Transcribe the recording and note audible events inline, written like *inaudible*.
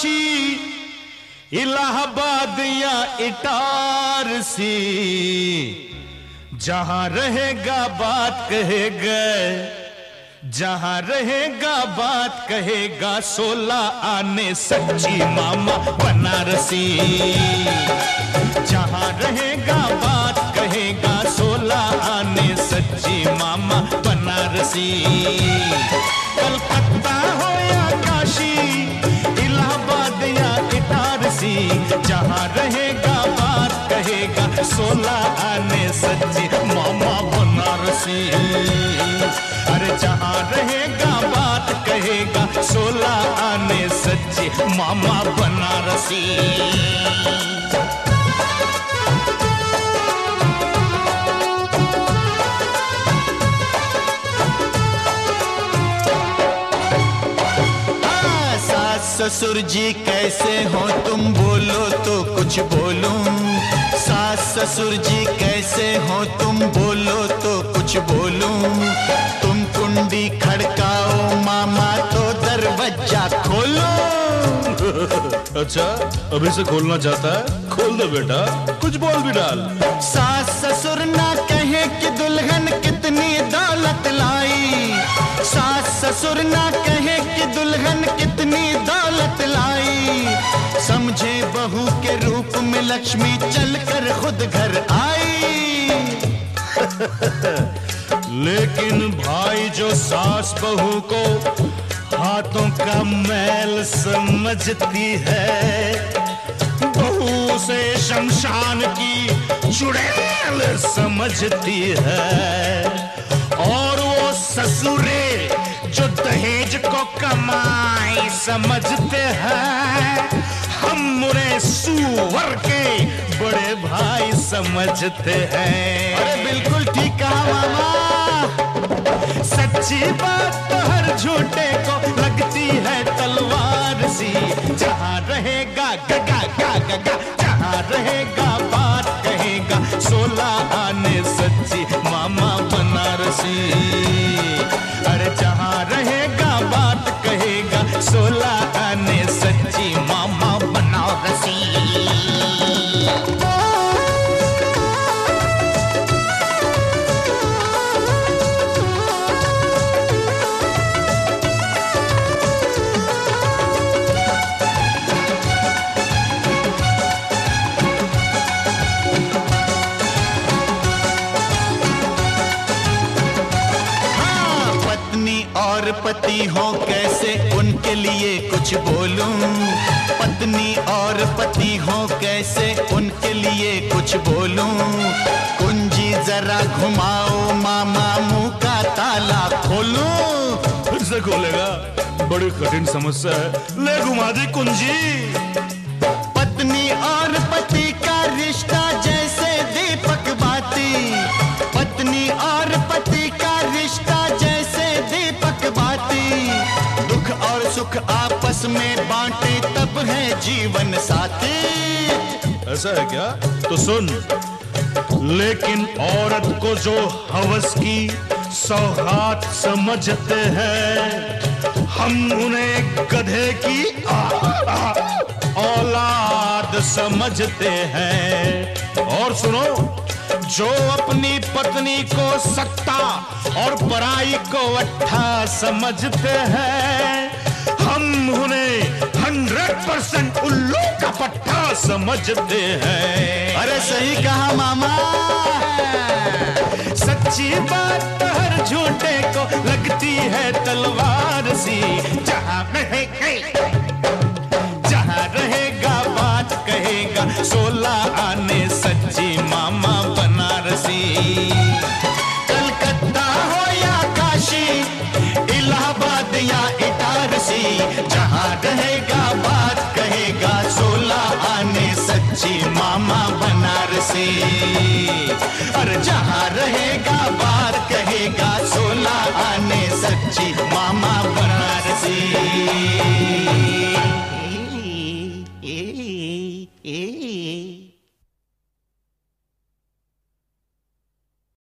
काशी इलाहाबाद या इटारसी जहाँ रहेगा बात कहेगा जहाँ रहेगा बात कहेगा सोलह आने सच्ची मामा बनारसी। जहाँ रहेगा बात कहेगा सोलह आने सच्ची मामा बनारसी। जहाँ रहेगा? बात कहेगा सोला आने सच्ची मामा बनारसी। अरे जहाँ रहेगा? बात कहेगा सोला आने सच्ची मामा बनारसी। ससुर जी कैसे हो? तुम बोलो तो कुछ बोलूँ। सास ससुर जी कैसे हो? तुम बोलो तो कुछ बोलूँ। तुम कुंडी खड़काओ मामा तो दरवाज़ा खोलो। अच्छा अभी से खोलना चाहता है? खोल दे बेटा कुछ बोल भी डाल। सास ससुर ना कहे कि दुल्हन कितनी दौलत लाई। सास ससुर ना कहे कि दुल्हन कितनी दौलत लाई। समझे बहू के रूप में लक्ष्मी चलकर खुद घर आई। *laughs* लेकिन भाई जो सास बहू को हाथों का मैल समझती है, बहू से शमशान की चुड़ैल समझती है। और वो ससुरे दहेज को कमाई समझते हैं। हम उन्हें सुअर के बड़े भाई समझते हैं। अरे बिल्कुल ठीक कहा मामा। सच्ची बात तो हर झूठे को लगती है तलवार सी। जहाँ रहेगा गगा गा गगा जहाँ रहेगा बात कहेगा सोलह आने सच्ची मामा बनारसी। बनारसी पति हो कैसे उनके लिए कुछ बोलूँ? पत्नी और पति हो कैसे उनके लिए कुछ बोलूँ? कुंजी जरा घुमाओ मामा मुँह का ताला खोलूं। फिर से खोलेगा। बड़ी कठिन समस्या है। ले घुमा दी कुंजी। पत्नी और सुख आपस में बांटे, तब है जीवन साथी। ऐसा है क्या? तो सुन, लेकिन औरत को जो हवस की सौगात समझते हैं, हम उन्हें गधे की औलाद समझते हैं। और सुनो, जो अपनी पत्नी को सत्ता और पराई को अट्ठा समझते हैं हम उन्हें हंड्रेड परसेंट उल्लू का पट्टा समझते हैं। अरे सही कहा मामा। सच्ची बात तो हर झूठे को लगती है तलवार सी। जहाँ रहेगा जहाँ रहेगा बात, कहेगा सोलह आने सच्ची मामा बनारसी। और जहाँ रहेगा बात, कहेगा सोलह आने सच्ची